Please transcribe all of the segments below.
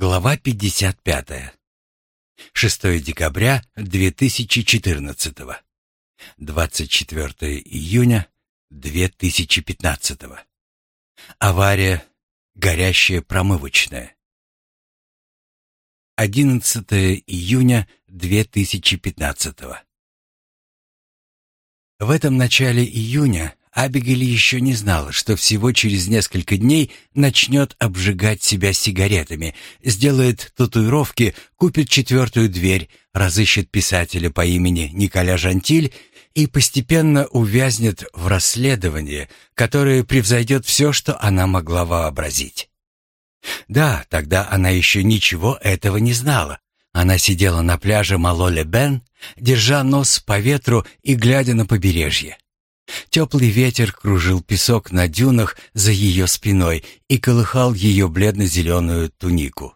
Глава 55. 6 декабря 2014. 24 июня 2015. Авария. Горящая промывочная. 11 июня 2015. В этом начале июня Абигель еще не знала, что всего через несколько дней начнет обжигать себя сигаретами, сделает татуировки, купит четвертую дверь, разыщет писателя по имени Николя Жантиль и постепенно увязнет в расследовании, которое превзойдет все, что она могла вообразить. Да, тогда она еще ничего этого не знала. Она сидела на пляже Малоле-Бен, держа нос по ветру и глядя на побережье. Теплый ветер кружил песок на дюнах за ее спиной и колыхал ее бледно-зеленую тунику.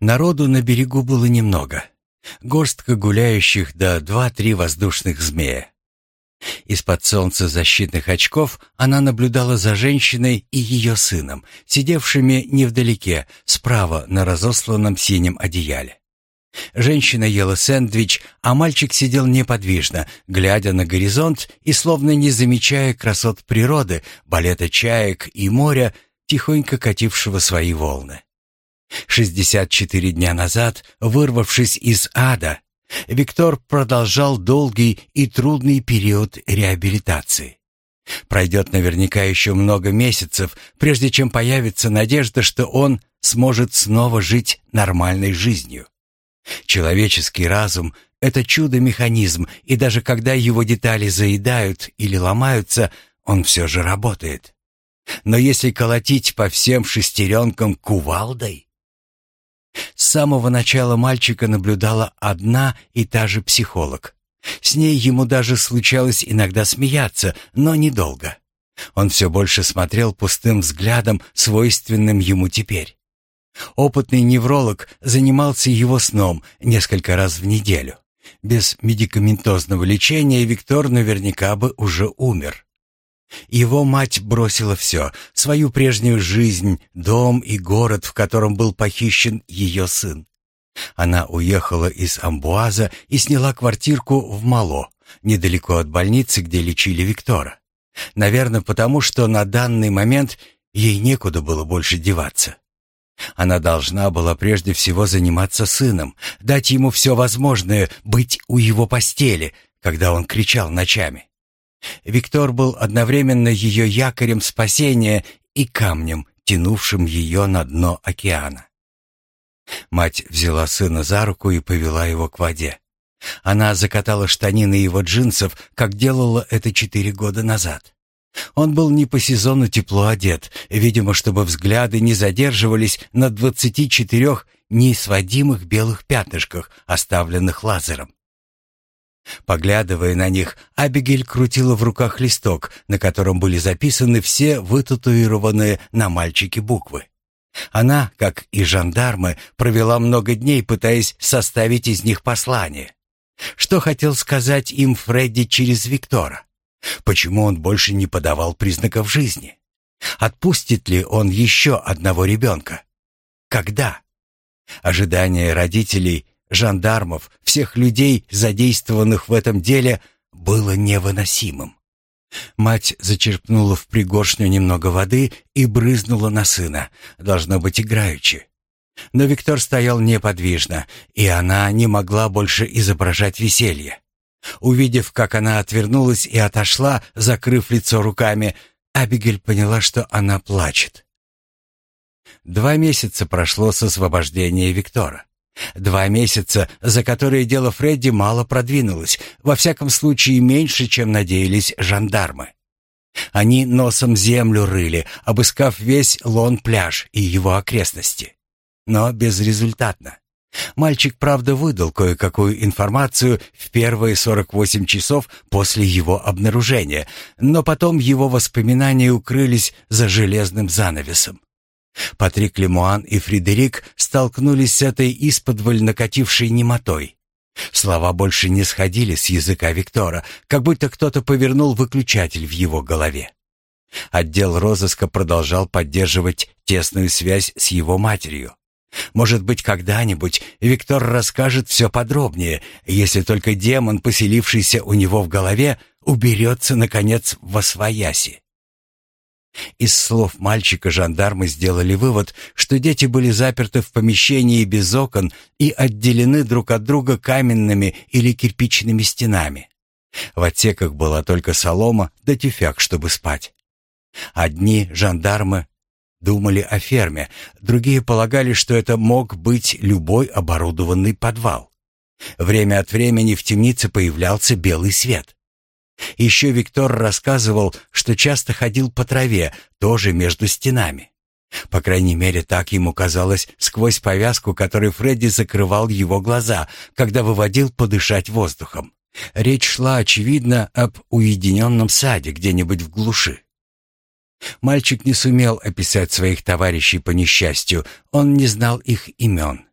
Народу на берегу было немного. Горстка гуляющих да два-три воздушных змея. Из-под солнца защитных очков она наблюдала за женщиной и ее сыном, сидевшими невдалеке, справа на разосланном синем одеяле. Женщина ела сэндвич, а мальчик сидел неподвижно, глядя на горизонт и словно не замечая красот природы, балета чаек и моря, тихонько катившего свои волны. 64 дня назад, вырвавшись из ада, Виктор продолжал долгий и трудный период реабилитации. Пройдет наверняка еще много месяцев, прежде чем появится надежда, что он сможет снова жить нормальной жизнью. Человеческий разум — это чудо-механизм, и даже когда его детали заедают или ломаются, он все же работает. Но если колотить по всем шестеренкам кувалдой... С самого начала мальчика наблюдала одна и та же психолог. С ней ему даже случалось иногда смеяться, но недолго. Он все больше смотрел пустым взглядом, свойственным ему теперь. Опытный невролог занимался его сном несколько раз в неделю. Без медикаментозного лечения Виктор наверняка бы уже умер. Его мать бросила все, свою прежнюю жизнь, дом и город, в котором был похищен ее сын. Она уехала из Амбуаза и сняла квартирку в Мало, недалеко от больницы, где лечили Виктора. Наверное, потому что на данный момент ей некуда было больше деваться. Она должна была прежде всего заниматься сыном, дать ему все возможное, быть у его постели, когда он кричал ночами. Виктор был одновременно ее якорем спасения и камнем, тянувшим ее на дно океана. Мать взяла сына за руку и повела его к воде. Она закатала штанины его джинсов, как делала это четыре года назад. Он был не по сезону тепло одет, видимо, чтобы взгляды не задерживались на двадцати четырех неисводимых белых пятнышках, оставленных лазером. Поглядывая на них, Абигель крутила в руках листок, на котором были записаны все вытатуированные на мальчике буквы. Она, как и жандармы, провела много дней, пытаясь составить из них послание. Что хотел сказать им Фредди через Виктора? Почему он больше не подавал признаков жизни? Отпустит ли он еще одного ребенка? Когда? Ожидание родителей, жандармов, всех людей, задействованных в этом деле, было невыносимым. Мать зачерпнула в пригоршню немного воды и брызнула на сына, должно быть играючи. Но Виктор стоял неподвижно, и она не могла больше изображать веселье. Увидев, как она отвернулась и отошла, закрыв лицо руками, Абигель поняла, что она плачет. Два месяца прошло с освобождения Виктора. Два месяца, за которые дело Фредди мало продвинулось, во всяком случае меньше, чем надеялись жандармы. Они носом землю рыли, обыскав весь Лон-пляж и его окрестности. Но безрезультатно. Мальчик, правда, выдал кое-какую информацию в первые 48 часов после его обнаружения, но потом его воспоминания укрылись за железным занавесом. Патрик Лемуан и Фредерик столкнулись с этой исподволь накатившей немотой. Слова больше не сходили с языка Виктора, как будто кто-то повернул выключатель в его голове. Отдел розыска продолжал поддерживать тесную связь с его матерью. Может быть, когда-нибудь Виктор расскажет все подробнее, если только демон, поселившийся у него в голове, уберется, наконец, во свояси. Из слов мальчика жандармы сделали вывод, что дети были заперты в помещении без окон и отделены друг от друга каменными или кирпичными стенами. В отсеках была только солома да тюфяк, чтобы спать. Одни жандармы думали о ферме, другие полагали, что это мог быть любой оборудованный подвал. Время от времени в темнице появлялся белый свет. Еще Виктор рассказывал, что часто ходил по траве, тоже между стенами. По крайней мере, так ему казалось сквозь повязку, которой Фредди закрывал его глаза, когда выводил подышать воздухом. Речь шла, очевидно, об уединенном саде где-нибудь в глуши. Мальчик не сумел описать своих товарищей по несчастью, он не знал их имен.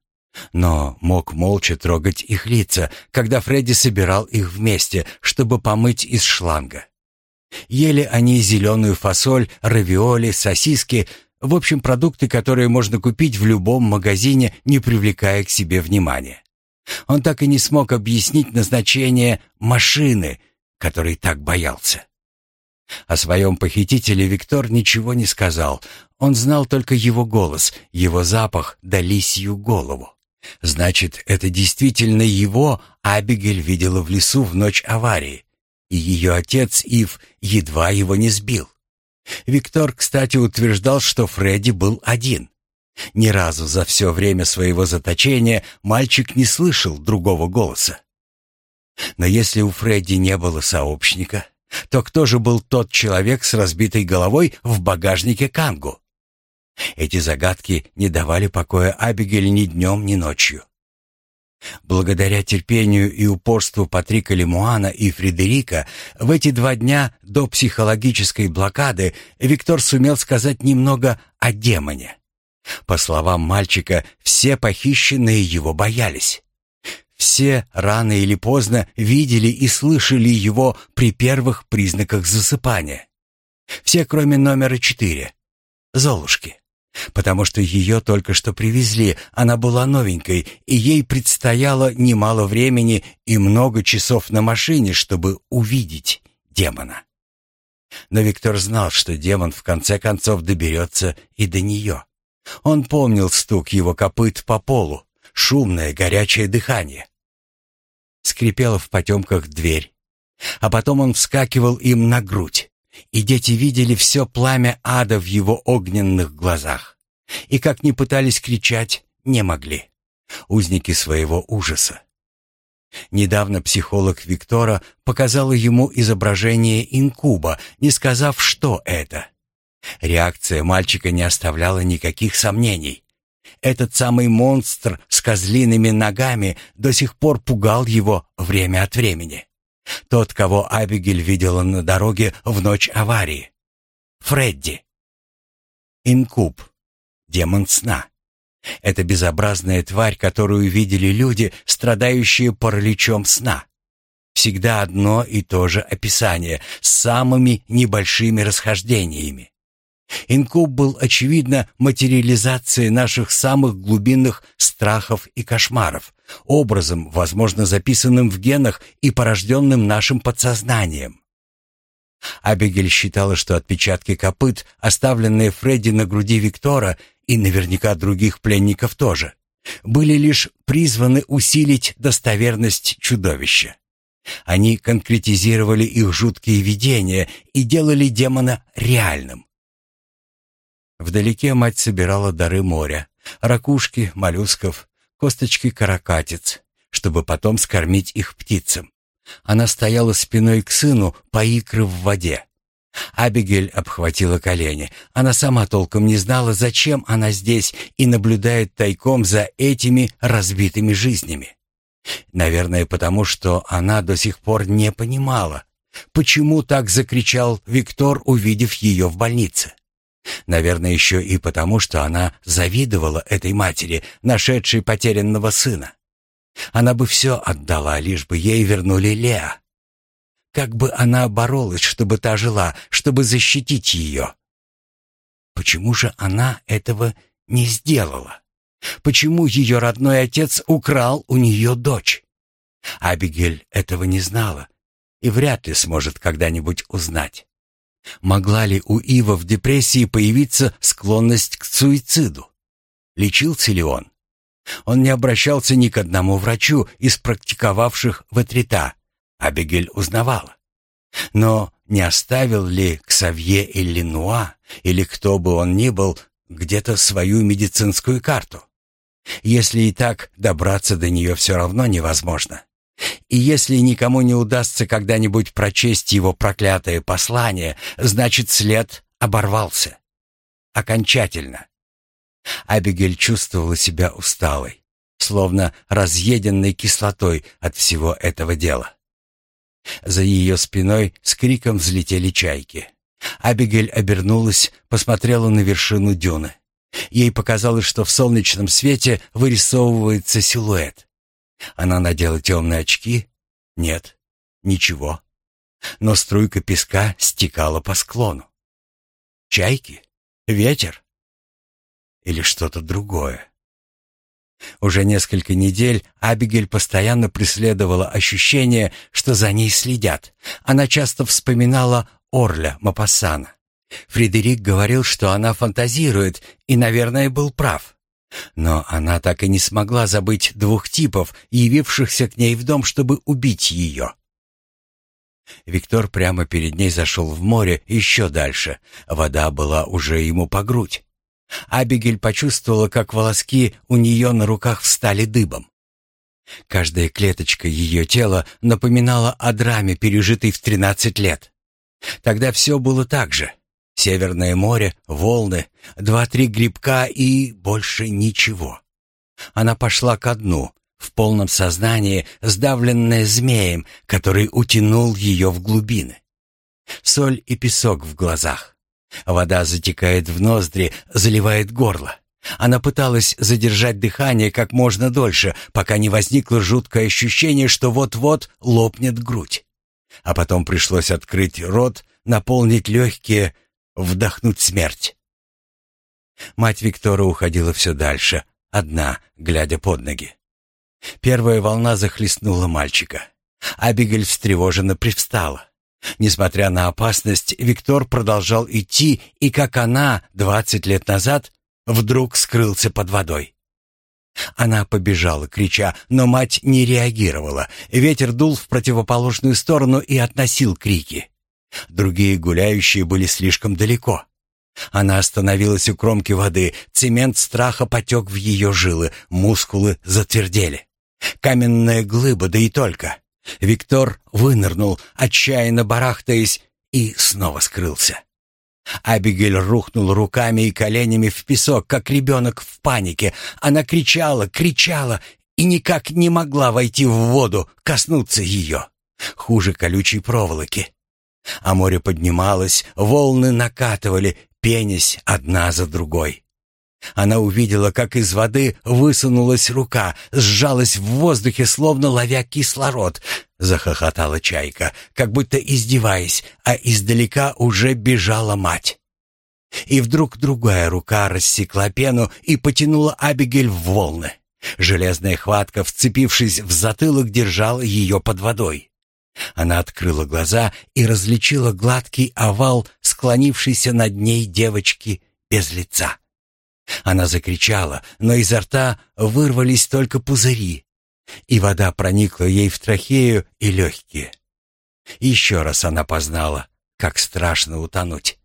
Но мог молча трогать их лица, когда Фредди собирал их вместе, чтобы помыть из шланга. Ели они зеленую фасоль, равиоли, сосиски, в общем, продукты, которые можно купить в любом магазине, не привлекая к себе внимания. Он так и не смог объяснить назначение машины, которой так боялся. О своем похитителе Виктор ничего не сказал. Он знал только его голос, его запах да лисью голову. Значит, это действительно его Абигель видела в лесу в ночь аварии, и ее отец Ив едва его не сбил. Виктор, кстати, утверждал, что Фредди был один. Ни разу за все время своего заточения мальчик не слышал другого голоса. Но если у Фредди не было сообщника, то кто же был тот человек с разбитой головой в багажнике Кангу? Эти загадки не давали покоя Абигель ни днем, ни ночью. Благодаря терпению и упорству Патрика Лемуана и Фредерика в эти два дня до психологической блокады Виктор сумел сказать немного о демоне. По словам мальчика, все похищенные его боялись. Все рано или поздно видели и слышали его при первых признаках засыпания. Все, кроме номера четыре — Золушки. Потому что ее только что привезли, она была новенькой, и ей предстояло немало времени и много часов на машине, чтобы увидеть демона. Но Виктор знал, что демон в конце концов доберется и до нее. Он помнил стук его копыт по полу, шумное горячее дыхание. Скрипела в потемках дверь, а потом он вскакивал им на грудь, и дети видели все пламя ада в его огненных глазах. И как ни пытались кричать, не могли. Узники своего ужаса. Недавно психолог Виктора показала ему изображение инкуба, не сказав, что это. Реакция мальчика не оставляла никаких сомнений. Этот самый монстр с козлиными ногами до сих пор пугал его время от времени. Тот, кого Абигель видела на дороге в ночь аварии. Фредди. Инкуб. Демон сна. Это безобразная тварь, которую видели люди, страдающие параличом сна. Всегда одно и то же описание, с самыми небольшими расхождениями. Инкуб был, очевидно, материализацией наших самых глубинных страхов и кошмаров, образом, возможно, записанным в генах и порожденным нашим подсознанием. Абигель считала, что отпечатки копыт, оставленные Фредди на груди Виктора и наверняка других пленников тоже, были лишь призваны усилить достоверность чудовища. Они конкретизировали их жуткие видения и делали демона реальным. Вдалеке мать собирала дары моря, ракушки, моллюсков, косточки каракатиц, чтобы потом скормить их птицам. Она стояла спиной к сыну, по икры в воде. Абигель обхватила колени. Она сама толком не знала, зачем она здесь и наблюдает тайком за этими разбитыми жизнями. Наверное, потому что она до сих пор не понимала, почему так закричал Виктор, увидев ее в больнице. Наверное, еще и потому, что она завидовала этой матери, нашедшей потерянного сына. Она бы все отдала, лишь бы ей вернули Леа. Как бы она боролась, чтобы та жила, чтобы защитить ее. Почему же она этого не сделала? почему ее родной отец украл у нее дочь. Абигель этого не знала и вряд ли сможет когда-нибудь узнать. Могла ли у Ива в депрессии появиться склонность к суициду? Лечился ли он? Он не обращался ни к одному врачу из практиковавших в Этрита. Абигель узнавала. Но не оставил ли Ксавье или Нуа, или кто бы он ни был, где-то свою медицинскую карту? Если и так, добраться до нее все равно невозможно. И если никому не удастся когда-нибудь прочесть его проклятое послание, значит, след оборвался. Окончательно. Абигель чувствовала себя усталой, словно разъеденной кислотой от всего этого дела. За ее спиной с криком взлетели чайки. Абигель обернулась, посмотрела на вершину дюны. Ей показалось, что в солнечном свете вырисовывается силуэт. Она надела темные очки. Нет, ничего. Но струйка песка стекала по склону. Чайки? Ветер? Или что-то другое? Уже несколько недель Абигель постоянно преследовала ощущение, что за ней следят. Она часто вспоминала Орля Мапассана. Фредерик говорил, что она фантазирует, и, наверное, был прав. Но она так и не смогла забыть двух типов, явившихся к ней в дом, чтобы убить ее. Виктор прямо перед ней зашел в море еще дальше. Вода была уже ему по грудь. Абигель почувствовала, как волоски у нее на руках встали дыбом. Каждая клеточка ее тела напоминала о драме, пережитой в тринадцать лет. Тогда все было так же. Северное море, волны, два-три грибка и больше ничего. Она пошла ко дну, в полном сознании, сдавленная змеем, который утянул ее в глубины. Соль и песок в глазах. Вода затекает в ноздри, заливает горло. Она пыталась задержать дыхание как можно дольше, пока не возникло жуткое ощущение, что вот-вот лопнет грудь. А потом пришлось открыть рот, наполнить легкие, вдохнуть смерть. Мать Виктора уходила все дальше, одна, глядя под ноги. Первая волна захлестнула мальчика. Абигель встревоженно привстала. Несмотря на опасность, Виктор продолжал идти, и, как она, двадцать лет назад, вдруг скрылся под водой. Она побежала, крича, но мать не реагировала. Ветер дул в противоположную сторону и относил крики. Другие гуляющие были слишком далеко. Она остановилась у кромки воды, цемент страха потек в ее жилы, мускулы затвердели. Каменная глыба, да и только. Виктор вынырнул, отчаянно барахтаясь, и снова скрылся. Абигель рухнул руками и коленями в песок, как ребенок в панике. Она кричала, кричала и никак не могла войти в воду, коснуться ее. Хуже колючей проволоки. А море поднималось, волны накатывали, пенясь одна за другой. Она увидела, как из воды высунулась рука, сжалась в воздухе, словно ловя кислород. Захохотала чайка, как будто издеваясь, а издалека уже бежала мать. И вдруг другая рука рассекла пену и потянула Абигель в волны. Железная хватка, вцепившись в затылок, держала ее под водой. Она открыла глаза и различила гладкий овал, склонившийся над ней девочки без лица. Она закричала, но изо рта вырвались только пузыри, и вода проникла ей в трахею и легкие. Еще раз она познала, как страшно утонуть.